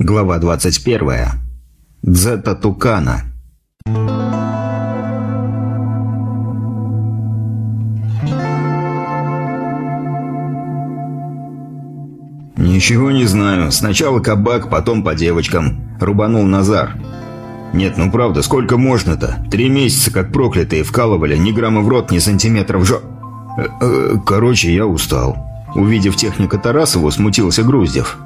Глава 21. Дзета Тукана. «Ничего не знаю. Сначала кабак, потом по девочкам», – рубанул Назар. «Нет, ну правда, сколько можно-то? Три месяца, как проклятые, вкалывали, ни грамма в рот, ни сантиметра в жо...» э -э «Короче, я устал». Увидев техника Тарасову, смутился Груздев.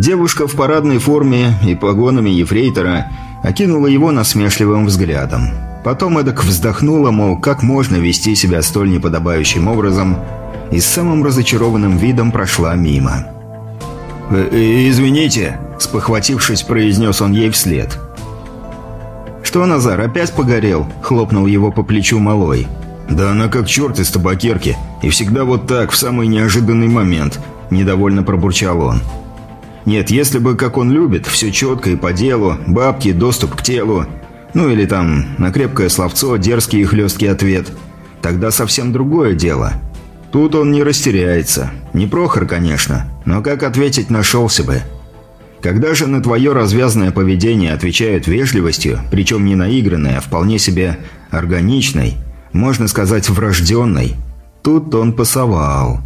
Девушка в парадной форме и погонами ефрейтора окинула его насмешливым взглядом. Потом эдак вздохнула, мол, как можно вести себя столь неподобающим образом, и с самым разочарованным видом прошла мимо. «Э, э «Извините», – спохватившись, произнес он ей вслед. «Что, Назар, опять погорел?» – хлопнул его по плечу малой. «Да она как черт из табакерки, и всегда вот так, в самый неожиданный момент», – недовольно пробурчал он. Нет, если бы, как он любит, все четко и по делу, бабки, доступ к телу, ну или там на крепкое словцо, дерзкий и хлесткий ответ, тогда совсем другое дело. Тут он не растеряется. Не Прохор, конечно, но как ответить нашелся бы. Когда же на твое развязное поведение отвечают вежливостью, причем не наигранной, а вполне себе органичной, можно сказать врожденной, тут он пасовал.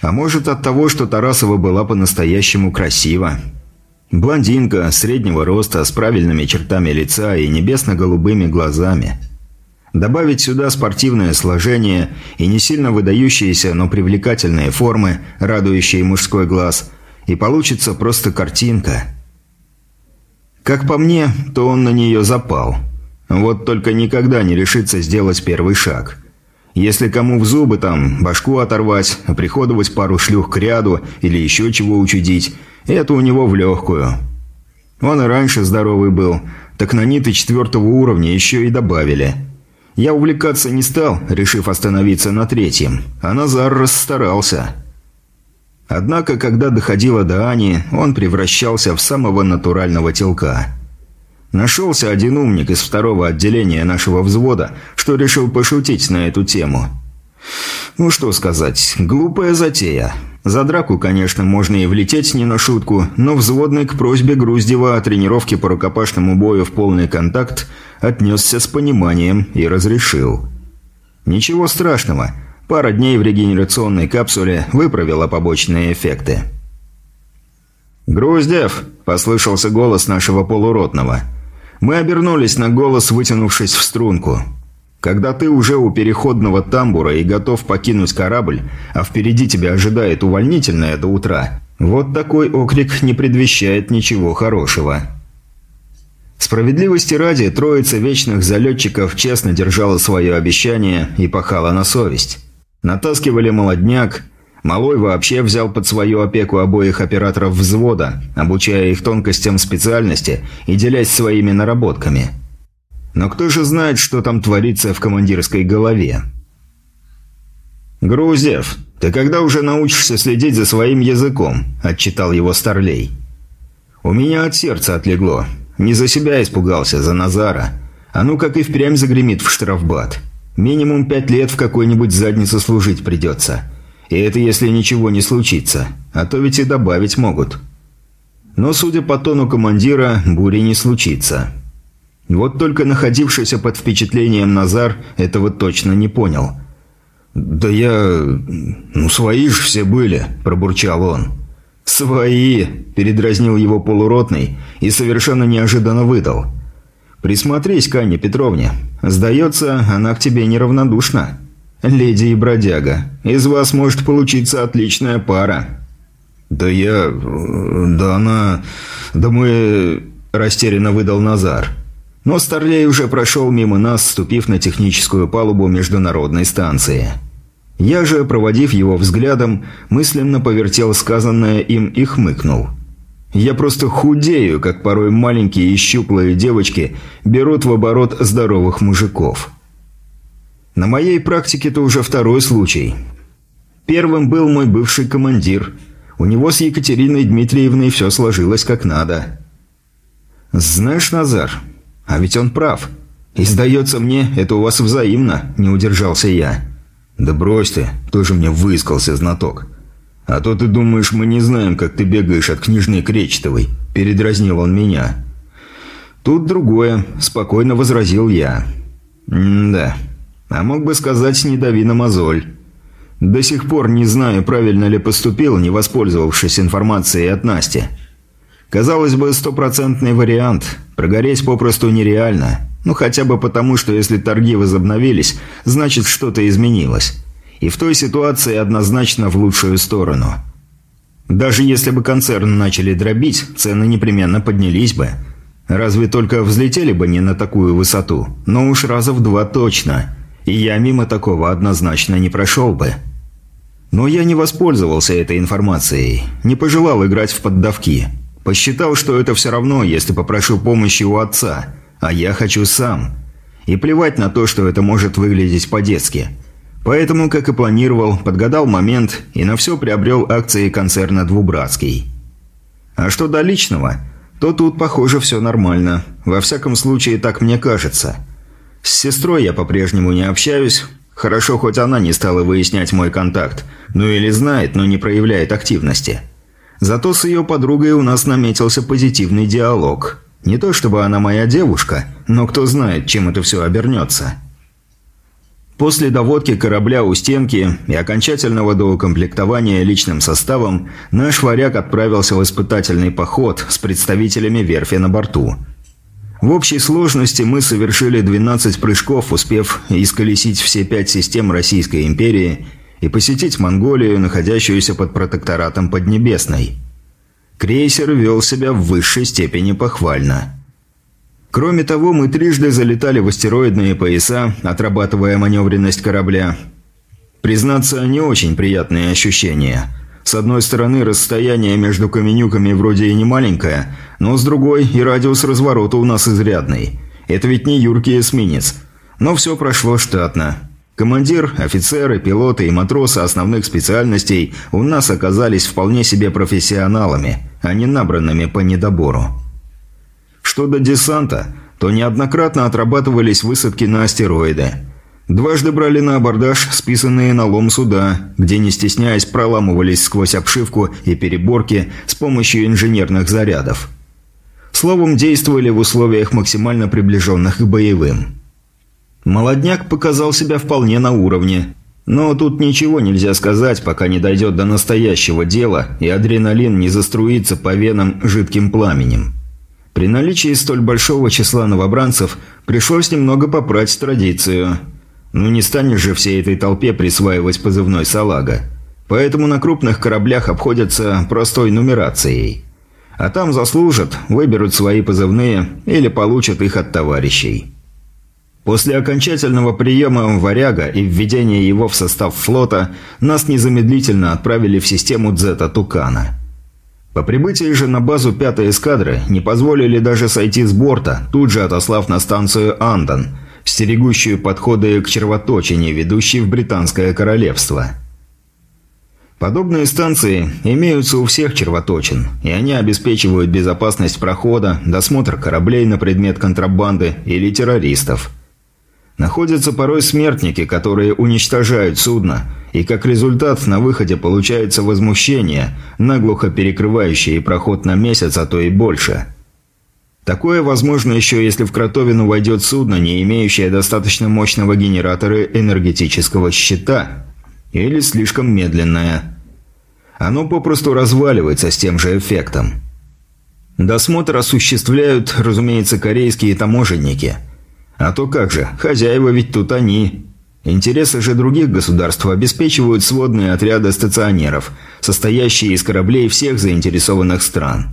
А может от того, что Тарасова была по-настоящему красива. Блондинка, среднего роста, с правильными чертами лица и небесно-голубыми глазами. Добавить сюда спортивное сложение и не сильно выдающиеся, но привлекательные формы, радующие мужской глаз, и получится просто картинка. Как по мне, то он на нее запал. Вот только никогда не решится сделать первый шаг – если кому в зубы там башку оторвать, приходовать пару шлюх к ряду или еще чего учудить, это у него в легкую. Он и раньше здоровый был, так на ниты четвертого уровня еще и добавили. Я увлекаться не стал, решив остановиться на третьем, а Назар расстарался. Однако, когда доходило до Ани, он превращался в самого натурального телка – Нашелся один умник из второго отделения нашего взвода, что решил пошутить на эту тему. Ну что сказать, глупая затея. За драку, конечно, можно и влететь не на шутку, но взводный к просьбе Груздева о тренировке по рукопашному бою в полный контакт отнесся с пониманием и разрешил. Ничего страшного, пара дней в регенерационной капсуле выправила побочные эффекты. «Груздев!» – послышался голос нашего полуротного – мы обернулись на голос, вытянувшись в струнку. Когда ты уже у переходного тамбура и готов покинуть корабль, а впереди тебя ожидает увольнительное до утра, вот такой окрик не предвещает ничего хорошего. Справедливости ради, троица вечных залетчиков честно держала свое обещание и пахала на совесть. Натаскивали молодняк, Малой вообще взял под свою опеку обоих операторов взвода, обучая их тонкостям специальности и делясь своими наработками. Но кто же знает, что там творится в командирской голове? «Груздев, ты когда уже научишься следить за своим языком?» – отчитал его Старлей. «У меня от сердца отлегло. Не за себя испугался, за Назара. А ну как и впрямь загремит в штрафбат. Минимум пять лет в какой-нибудь заднице служить придется». И это если ничего не случится, а то ведь и добавить могут. Но, судя по тону командира, бури не случится. Вот только находившийся под впечатлением Назар этого точно не понял. «Да я... ну, свои же все были», – пробурчал он. «Свои!» – передразнил его полуротный и совершенно неожиданно выдал. «Присмотрись к Анне Петровне. Сдается, она к тебе неравнодушна». «Леди и бродяга, из вас может получиться отличная пара». «Да я... да она... да мы...» – растерянно выдал Назар. Но Старлей уже прошел мимо нас, ступив на техническую палубу международной станции. Я же, проводив его взглядом, мысленно повертел сказанное им и хмыкнул. Я просто худею, как порой маленькие и щуплые девочки берут в оборот здоровых мужиков. На моей практике это уже второй случай. Первым был мой бывший командир. У него с Екатериной Дмитриевной все сложилось как надо. Знаешь, Назар, а ведь он прав. И сдается мне, это у вас взаимно, не удержался я. Да брось ты, тоже мне выискался знаток. «А то ты думаешь, мы не знаем, как ты бегаешь от княжны Кречетовой», – передразнил он меня. «Тут другое», – спокойно возразил я. «Да. А мог бы сказать, не дави на мозоль. До сих пор не знаю, правильно ли поступил, не воспользовавшись информацией от Насти. Казалось бы, стопроцентный вариант. Прогореть попросту нереально. Ну, хотя бы потому, что если торги возобновились, значит, что-то изменилось. И в той ситуации однозначно в лучшую сторону. Даже если бы концерн начали дробить, цены непременно поднялись бы. Разве только взлетели бы не на такую высоту, но уж раза в два точно. И я мимо такого однозначно не прошел бы. Но я не воспользовался этой информацией, не пожелал играть в поддавки. Посчитал, что это все равно, если попрошу помощи у отца, а я хочу сам. И плевать на то, что это может выглядеть по-детски – Поэтому, как и планировал, подгадал момент и на все приобрел акции концерна «Двубратский». А что до личного, то тут, похоже, все нормально. Во всяком случае, так мне кажется. С сестрой я по-прежнему не общаюсь. Хорошо, хоть она не стала выяснять мой контакт. Ну или знает, но не проявляет активности. Зато с ее подругой у нас наметился позитивный диалог. Не то чтобы она моя девушка, но кто знает, чем это все обернется. После доводки корабля у стенки и окончательного доукомплектования личным составом, наш варяг отправился в испытательный поход с представителями верфи на борту. В общей сложности мы совершили 12 прыжков, успев исколесить все пять систем Российской империи и посетить Монголию, находящуюся под протекторатом Поднебесной. Крейсер вел себя в высшей степени похвально. Кроме того, мы трижды залетали в астероидные пояса, отрабатывая маневренность корабля. Признаться, не очень приятные ощущения. С одной стороны, расстояние между каменюками вроде и не маленькое, но с другой и радиус разворота у нас изрядный. Это ведь не юркий эсминец. Но все прошло штатно. Командир, офицеры, пилоты и матросы основных специальностей у нас оказались вполне себе профессионалами, а не набранными по недобору. Что до десанта, то неоднократно отрабатывались высадки на астероиды. Дважды брали на абордаж списанные на лом суда, где, не стесняясь, проламывались сквозь обшивку и переборки с помощью инженерных зарядов. Словом, действовали в условиях максимально приближенных к боевым. Молодняк показал себя вполне на уровне, но тут ничего нельзя сказать, пока не дойдет до настоящего дела и адреналин не заструится по венам жидким пламенем. При наличии столь большого числа новобранцев пришлось немного попрать традицию. Ну не станешь же всей этой толпе присваивать позывной «Салага». Поэтому на крупных кораблях обходятся простой нумерацией. А там заслужат, выберут свои позывные или получат их от товарищей. После окончательного приема «Варяга» и введения его в состав флота, нас незамедлительно отправили в систему «Дзета Тукана». По прибытии же на базу пятой эскадры не позволили даже сойти с борта, тут же отослав на станцию Андон, стерегущую подходы к червоточине, ведущей в Британское королевство. Подобные станции имеются у всех червоточин, и они обеспечивают безопасность прохода, досмотр кораблей на предмет контрабанды или террористов – Находятся порой смертники, которые уничтожают судно, и как результат на выходе получается возмущение, наглухо перекрывающее проход на месяц, а то и больше. Такое возможно еще, если в кротовину войдет судно, не имеющее достаточно мощного генератора энергетического щита, или слишком медленное. Оно попросту разваливается с тем же эффектом. Досмотр осуществляют, разумеется, корейские таможенники – а то как же, хозяева ведь тут они. Интересы же других государств обеспечивают сводные отряды стационеров, состоящие из кораблей всех заинтересованных стран.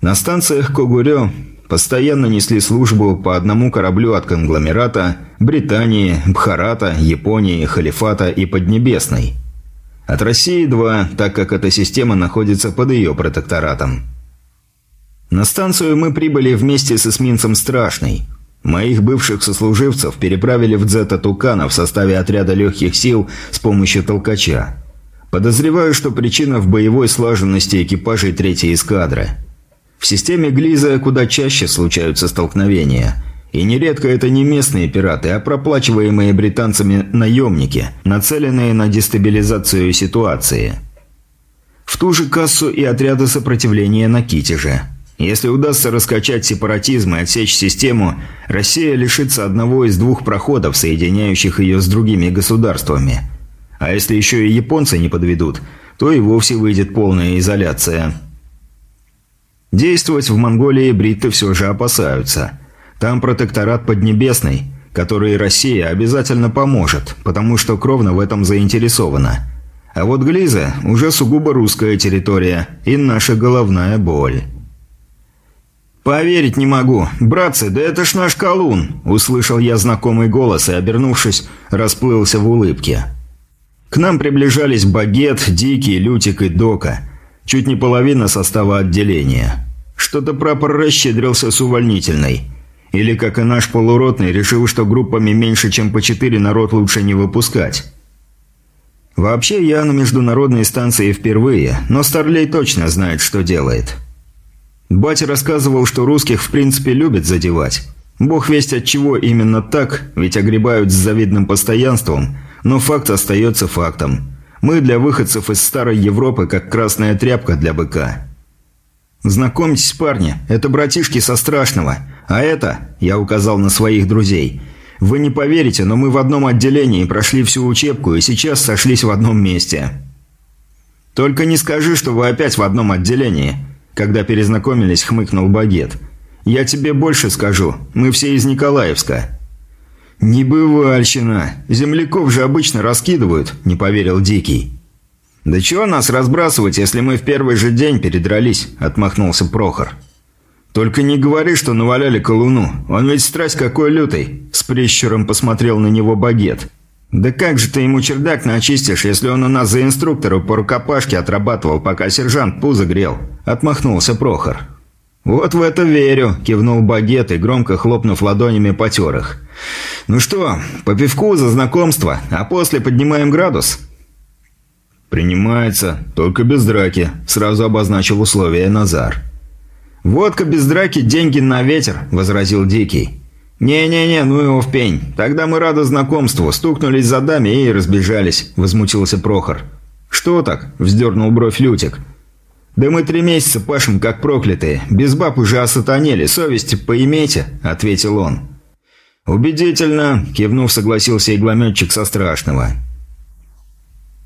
На станциях Когурё постоянно несли службу по одному кораблю от конгломерата Британии, Бхарата, Японии, Халифата и Поднебесной. От России два, так как эта система находится под ее протекторатом. На станцию мы прибыли вместе с эсминцем «Страшный», Моих бывших сослуживцев переправили в Дзета Тукана в составе отряда легких сил с помощью толкача. Подозреваю, что причина в боевой слаженности экипажей третьей эскадры. В системе Глиза куда чаще случаются столкновения. И нередко это не местные пираты, а проплачиваемые британцами наемники, нацеленные на дестабилизацию ситуации. В ту же кассу и отряды сопротивления на Китеже. Если удастся раскачать сепаратизм и отсечь систему, Россия лишится одного из двух проходов, соединяющих ее с другими государствами. А если еще и японцы не подведут, то и вовсе выйдет полная изоляция. Действовать в Монголии бритты все же опасаются. Там протекторат Поднебесный, который Россия обязательно поможет, потому что кровно в этом заинтересована. А вот Глиза уже сугубо русская территория и наша головная боль. «Поверить не могу. Братцы, да это ж наш колун!» Услышал я знакомый голос и, обернувшись, расплылся в улыбке. К нам приближались Багет, Дикий, Лютик и Дока. Чуть не половина состава отделения. Что-то прапор расщедрился с увольнительной. Или, как и наш полуротный, решил, что группами меньше, чем по четыре народ лучше не выпускать. Вообще, я на международной станции впервые, но Старлей точно знает, что делает. Батя рассказывал, что русских в принципе любят задевать. Бог весть от чего именно так, ведь огребают с завидным постоянством, но факт остается фактом. Мы для выходцев из старой Европы как красная тряпка для быка. «Знакомьтесь, парни, это братишки со страшного, а это...» – я указал на своих друзей. «Вы не поверите, но мы в одном отделении прошли всю учебку и сейчас сошлись в одном месте». «Только не скажи, что вы опять в одном отделении», когда перезнакомились, хмыкнул Багет. «Я тебе больше скажу. Мы все из Николаевска». «Небывальщина! Земляков же обычно раскидывают», – не поверил Дикий. «Да чего нас разбрасывать, если мы в первый же день передрались?» – отмахнулся Прохор. «Только не говори, что наваляли колуну. Он ведь страсть какой лютый!» – с прищуром посмотрел на него Багет. «Да как же ты ему чердак начистишь, если он у нас за инструктора по рукопашке отрабатывал, пока сержант пузо грел?» – отмахнулся Прохор. «Вот в это верю», – кивнул Багет и, громко хлопнув ладонями, потер их. «Ну что, по пивку за знакомство, а после поднимаем градус?» «Принимается, только без драки», – сразу обозначил условия Назар. «Водка без драки – деньги на ветер», – возразил Дикий. «Не-не-не, ну его в пень. Тогда мы рады знакомству, стукнулись за даме и разбежались», – возмутился Прохор. «Что так?» – вздернул бровь Лютик. «Да мы три месяца пашем, как проклятые. Без баб уже осатанели, совести поимейте», – ответил он. «Убедительно», – кивнув, согласился иглометчик со страшного.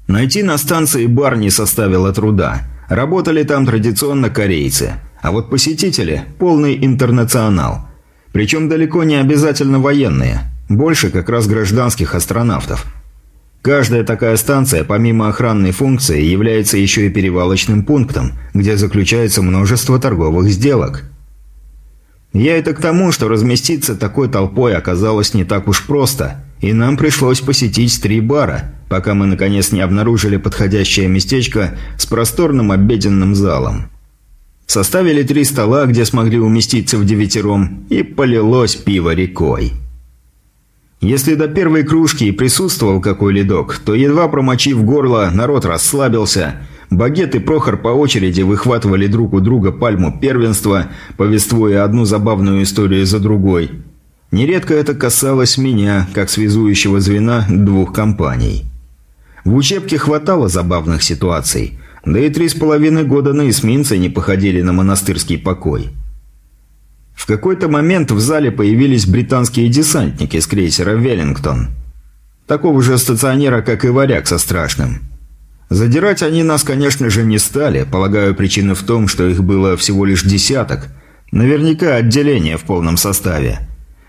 Найти на станции бар не составило труда. Работали там традиционно корейцы. А вот посетители – полный интернационал – причем далеко не обязательно военные, больше как раз гражданских астронавтов. Каждая такая станция, помимо охранной функции, является еще и перевалочным пунктом, где заключается множество торговых сделок. Я это к тому, что разместиться такой толпой оказалось не так уж просто, и нам пришлось посетить три бара, пока мы наконец не обнаружили подходящее местечко с просторным обеденным залом. Составили три стола, где смогли уместиться в девятером, и полилось пиво рекой. Если до первой кружки и присутствовал какой ледок, то едва промочив горло, народ расслабился. Багет и Прохор по очереди выхватывали друг у друга пальму первенства, повествуя одну забавную историю за другой. Нередко это касалось меня, как связующего звена двух компаний. В учебке хватало забавных ситуаций – да и три с половиной года на эсминце не походили на монастырский покой. В какой-то момент в зале появились британские десантники с крейсера «Веллингтон». Такого же стационера, как и «Варяг» со страшным. Задирать они нас, конечно же, не стали, полагаю, причина в том, что их было всего лишь десяток. Наверняка отделение в полном составе.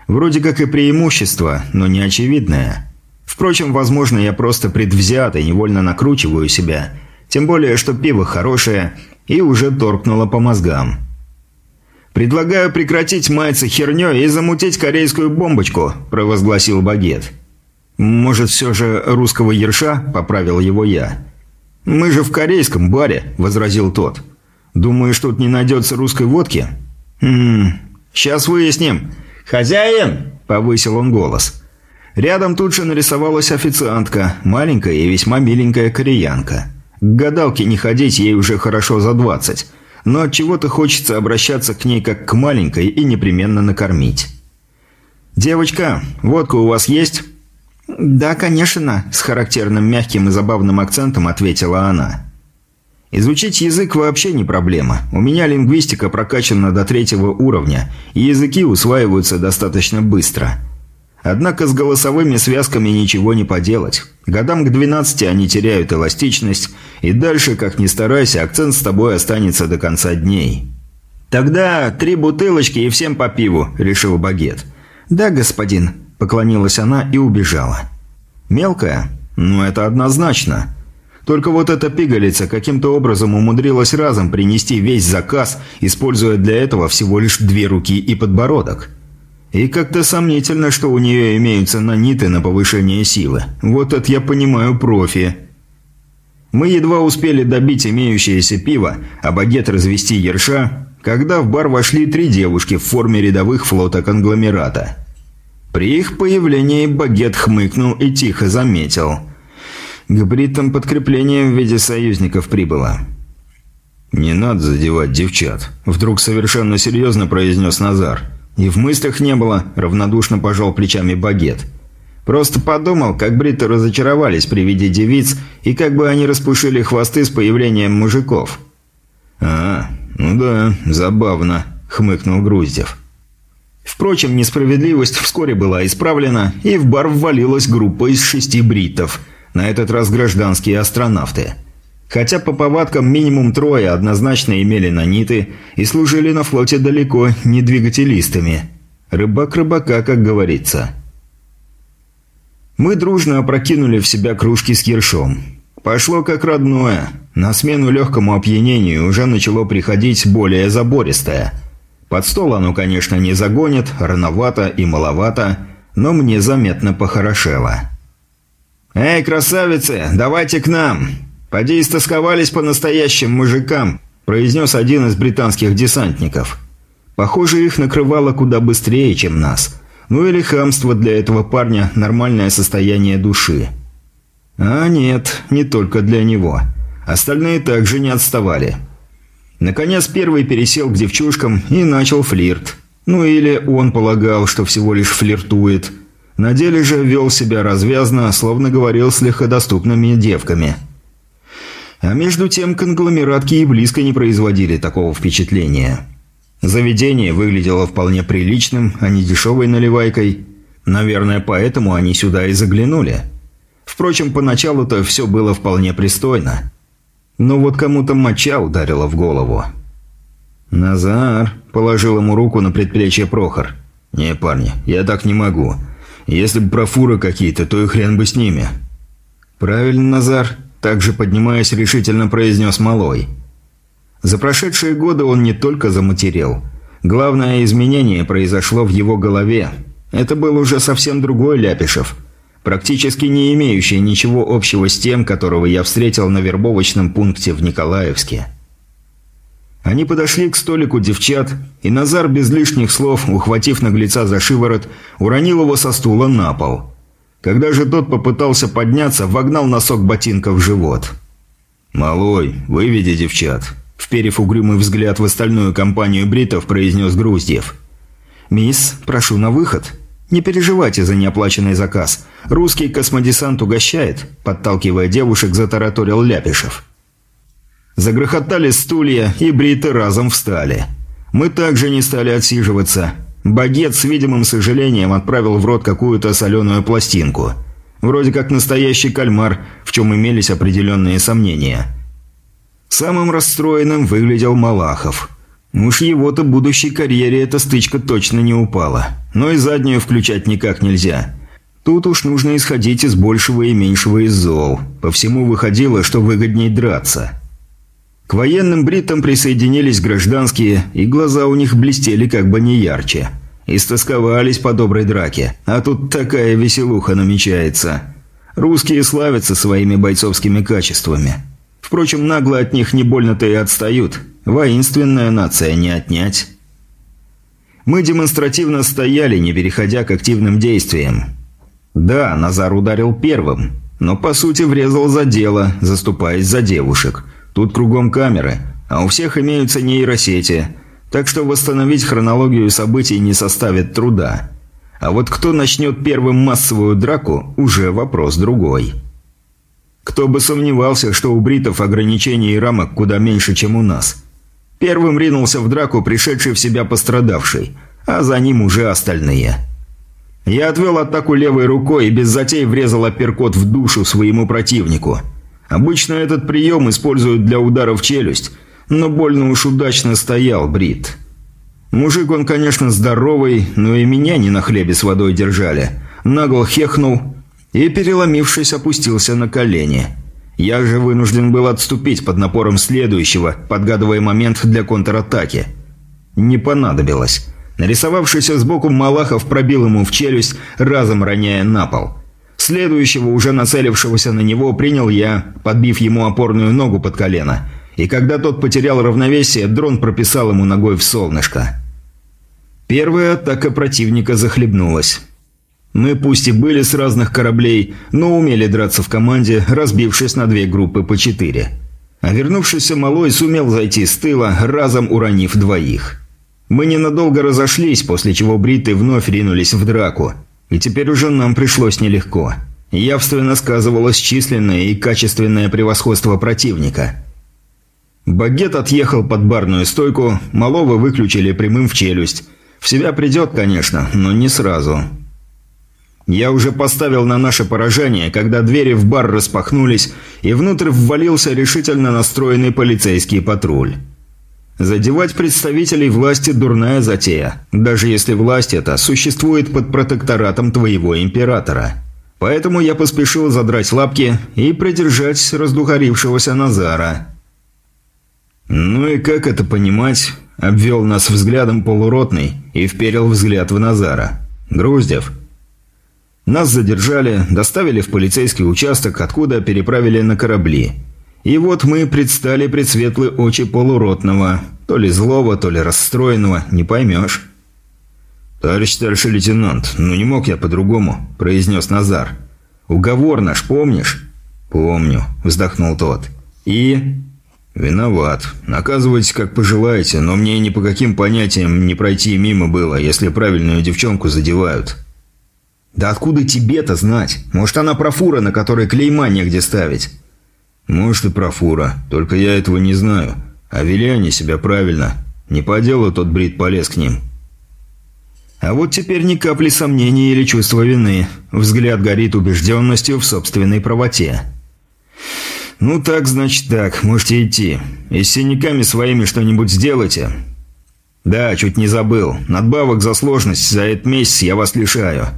Вроде как и преимущество, но не очевидное. Впрочем, возможно, я просто предвзят и невольно накручиваю себя – тем более, что пиво хорошее и уже торкнуло по мозгам. «Предлагаю прекратить маяться херней и замутить корейскую бомбочку», – провозгласил Багет. «Может, все же русского ерша?» – поправил его я. «Мы же в корейском баре», – возразил тот. «Думаешь, тут не найдется русской водки?» «Хм, сейчас выясним». «Хозяин!» – повысил он голос. Рядом тут же нарисовалась официантка, маленькая и весьма миленькая кореянка. К гадалке не ходить ей уже хорошо за двадцать, но от чего то хочется обращаться к ней как к маленькой и непременно накормить. «Девочка, водка у вас есть?» «Да, конечно», – с характерным мягким и забавным акцентом ответила она. Изучить язык вообще не проблема. У меня лингвистика прокачана до третьего уровня, и языки усваиваются достаточно быстро. Однако с голосовыми связками ничего не поделать. Годам к 12 они теряют эластичность, и дальше, как ни старайся, акцент с тобой останется до конца дней. «Тогда три бутылочки и всем по пиву», – решил Багет. «Да, господин», – поклонилась она и убежала. «Мелкая? Ну, это однозначно». Только вот эта пигалица каким-то образом умудрилась разом принести весь заказ, используя для этого всего лишь две руки и подбородок. И как-то сомнительно, что у нее имеются наниты на повышение силы. Вот это я понимаю профи. Мы едва успели добить имеющееся пиво, а багет развести ерша, когда в бар вошли три девушки в форме рядовых флота конгломерата. При их появлении багет хмыкнул и тихо заметил – к бритам подкрепление в виде союзников прибыло. «Не надо задевать девчат», – вдруг совершенно серьезно произнес Назар. «И в мыслях не было», – равнодушно пожал плечами багет. «Просто подумал, как бриты разочаровались при виде девиц и как бы они распушили хвосты с появлением мужиков». «А, ну да, забавно», – хмыкнул Груздев. Впрочем, несправедливость вскоре была исправлена, и в бар ввалилась группа из шести бритов – на этот раз гражданские астронавты. Хотя по повадкам минимум трое однозначно имели наниты и служили на флоте далеко не двигателистами. Рыбак рыбака, как говорится. Мы дружно опрокинули в себя кружки с ершом. Пошло как родное. На смену легкому опьянению уже начало приходить более забористое. Под стол оно, конечно, не загонит, рановато и маловато, но мне заметно похорошело. «Эй, красавицы, давайте к нам! Поди истосковались по настоящим мужикам», произнес один из британских десантников. Похоже, их накрывало куда быстрее, чем нас. Ну или хамство для этого парня – нормальное состояние души. А нет, не только для него. Остальные также не отставали. Наконец, первый пересел к девчушкам и начал флирт. Ну или он полагал, что всего лишь флиртует – на деле же вел себя развязно, словно говорил с легкодоступными девками. А между тем конгломератки и близко не производили такого впечатления. Заведение выглядело вполне приличным, а не дешевой наливайкой. Наверное, поэтому они сюда и заглянули. Впрочем, поначалу-то все было вполне пристойно. Но вот кому-то моча ударила в голову. «Назар», — положил ему руку на предплечье Прохор. «Не, парни, я так не могу. Если бы про фуры какие-то, то и хрен бы с ними». «Правильно, Назар», – также поднимаясь решительно произнес Малой. За прошедшие годы он не только заматерел. Главное изменение произошло в его голове. Это был уже совсем другой Ляпишев, практически не имеющий ничего общего с тем, которого я встретил на вербовочном пункте в Николаевске. Они подошли к столику девчат, и Назар без лишних слов, ухватив наглеца за шиворот, уронил его со стула на пол. Когда же тот попытался подняться, вогнал носок ботинка в живот. «Малой, выведи девчат», – вперев угрюмый взгляд в остальную компанию бритов, произнес Груздев. «Мисс, прошу на выход. Не переживайте за неоплаченный заказ. Русский космодесант угощает», – подталкивая девушек, затараторил Ляпишев. Загрохотали стулья, и бриты разом встали. Мы также не стали отсиживаться. Багет с видимым сожалением отправил в рот какую-то соленую пластинку. Вроде как настоящий кальмар, в чем имелись определенные сомнения. Самым расстроенным выглядел Малахов. Уж его-то будущей карьере эта стычка точно не упала. Но и заднюю включать никак нельзя. Тут уж нужно исходить из большего и меньшего из зол. По всему выходило, что выгодней драться. К военным бритам присоединились гражданские, и глаза у них блестели как бы не ярче. Истосковались по доброй драке, а тут такая веселуха намечается. Русские славятся своими бойцовскими качествами. Впрочем, нагло от них не больно-то и отстают. Воинственная нация не отнять. Мы демонстративно стояли, не переходя к активным действиям. Да, Назар ударил первым, но по сути врезал за дело, заступаясь за девушек – Тут кругом камеры, а у всех имеются нейросети, так что восстановить хронологию событий не составит труда. А вот кто начнет первым массовую драку, уже вопрос другой. Кто бы сомневался, что у бритов ограничений и рамок куда меньше, чем у нас. Первым ринулся в драку пришедший в себя пострадавший, а за ним уже остальные. Я отвел атаку левой рукой и без затей врезал апперкот в душу своему противнику. Обычно этот прием используют для удара в челюсть, но больно уж удачно стоял Брит. Мужик он, конечно, здоровый, но и меня не на хлебе с водой держали. Нагло хехнул и, переломившись, опустился на колени. Я же вынужден был отступить под напором следующего, подгадывая момент для контратаки. Не понадобилось. Нарисовавшийся сбоку Малахов пробил ему в челюсть, разом роняя на пол. Следующего, уже нацелившегося на него, принял я, подбив ему опорную ногу под колено. И когда тот потерял равновесие, дрон прописал ему ногой в солнышко. Первая атака противника захлебнулась. Мы пусть и были с разных кораблей, но умели драться в команде, разбившись на две группы по четыре. А вернувшийся малой сумел зайти с тыла, разом уронив двоих. Мы ненадолго разошлись, после чего бриты вновь ринулись в драку. И теперь уже нам пришлось нелегко. Явственно сказывалось численное и качественное превосходство противника. Багет отъехал под барную стойку, малого выключили прямым в челюсть, в себя придет, конечно, но не сразу. Я уже поставил на наше поражение, когда двери в бар распахнулись, и внутрь ввалился решительно настроенный полицейский патруль. Задевать представителей власти – дурная затея, даже если власть эта существует под протекторатом твоего императора. Поэтому я поспешил задрать лапки и придержать раздухарившегося Назара. Ну и как это понимать? Обвел нас взглядом полуротный и вперил взгляд в Назара. «Груздев». Нас задержали, доставили в полицейский участок, откуда переправили на корабли. И вот мы предстали пред светлые очи полуротного. То ли злого, то ли расстроенного, не поймешь. «Товарищ старший лейтенант, ну не мог я по-другому», – произнес Назар. «Уговор наш помнишь?» «Помню», – вздохнул тот. «И?» «Виноват. Наказывайте, как пожелаете, но мне ни по каким понятиям не пройти мимо было, если правильную девчонку задевают». «Да откуда тебе-то знать? Может, она профура, на которой клейма негде ставить?» «Может, и профура. Только я этого не знаю. А вели они себя правильно. Не по делу тот брит полез к ним». А вот теперь ни капли сомнений или чувства вины. Взгляд горит убежденностью в собственной правоте. «Ну так, значит так, можете идти. И с синяками своими что-нибудь сделайте». «Да, чуть не забыл. Надбавок за сложность за этот месяц я вас лишаю».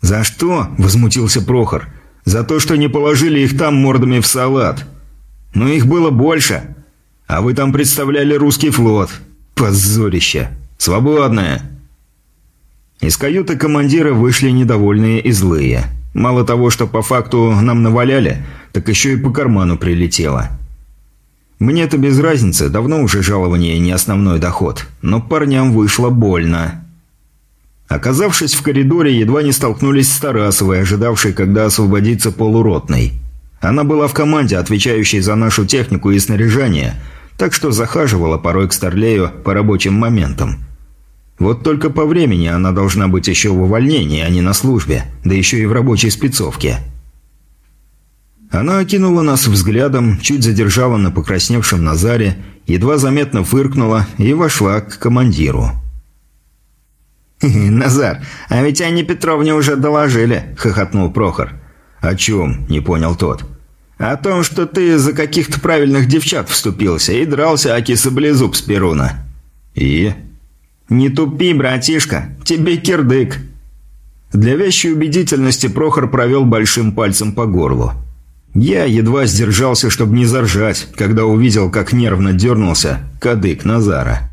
«За что?» – возмутился Прохор. «За то, что не положили их там мордами в салат. Но их было больше. А вы там представляли русский флот. Позорище. Свободное». Из каюты командира вышли недовольные и злые. Мало того, что по факту нам наваляли, так еще и по карману прилетело. Мне-то без разницы, давно уже жалование не основной доход, но парням вышло больно. Оказавшись в коридоре, едва не столкнулись с Тарасовой, ожидавшей, когда освободится полуротный. Она была в команде, отвечающей за нашу технику и снаряжение, так что захаживала порой к Старлею по рабочим моментам. Вот только по времени она должна быть еще в увольнении, а не на службе, да еще и в рабочей спецовке. Она окинула нас взглядом, чуть задержала на покрасневшем Назаре, едва заметно фыркнула и вошла к командиру. «Назар, а ведь Анне Петровне уже доложили», — хохотнул Прохор. «О чем?» — не понял тот. «О том, что ты за каких-то правильных девчат вступился и дрался Аки Саблезуб с Перуна». «И?» «Не тупи, братишка, тебе кирдык». Для вещей убедительности Прохор провел большим пальцем по горлу. Я едва сдержался, чтобы не заржать, когда увидел, как нервно дернулся кадык Назара.